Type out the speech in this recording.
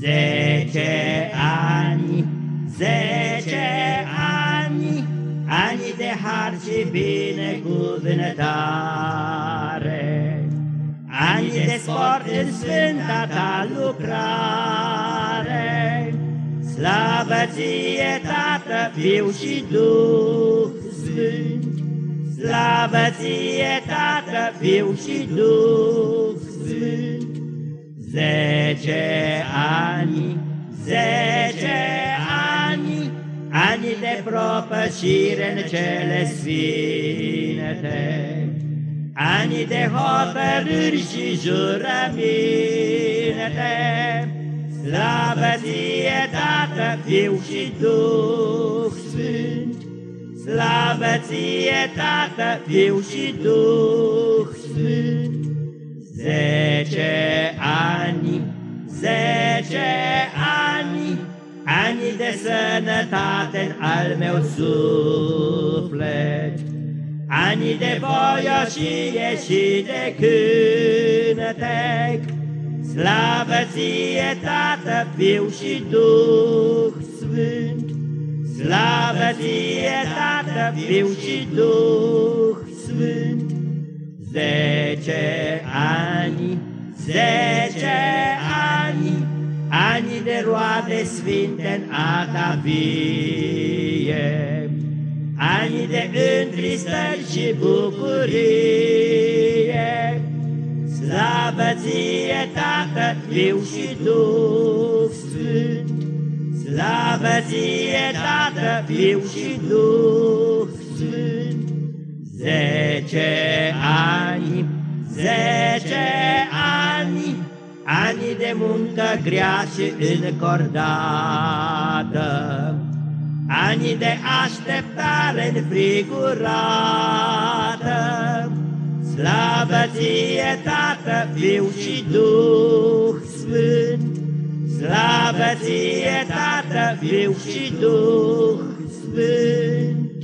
Zece ani, zece ani, ani de har și binecuvântare, ani de sport în sfânta ta lucrare. Slavă ție, Tată, Fiu și Duh Sfânt, Slavă ție, Tată, Fiu și Duh Sfânt, Zece ani, zece ani, ani de propășire în cele sfinte, ani de hotărâri și jurăminte. Slavă ție, Tată, Fiu și Duh Sfânt, Slavă ție, Tată, Fiu și Duh Sfânt, Zece ani, zece ani, ani de sănătate în al meu suflet, ani de voioșie și de cântec. Slavă ție, Tată, Fiu și Duh Sfânt, Slavă ție, Tată, Fiu și Duh Sfânt, Zece ani, zece ani, ani de roade sfinte în a ta vie, ani de întristări și bucurie. Slavă ție, Tată, Fiu și Duh Sfânt, Slavă ție, Tată, Fiu și Duh Sfânt, Zece ani, zece ani, ani de muncă grea și încordată, ani de așteptare înfrigurată. Slavă ție, Tată, Fiu și Duh Sfânt, Slavă ție, Tată, Fiu și Duh Sfânt.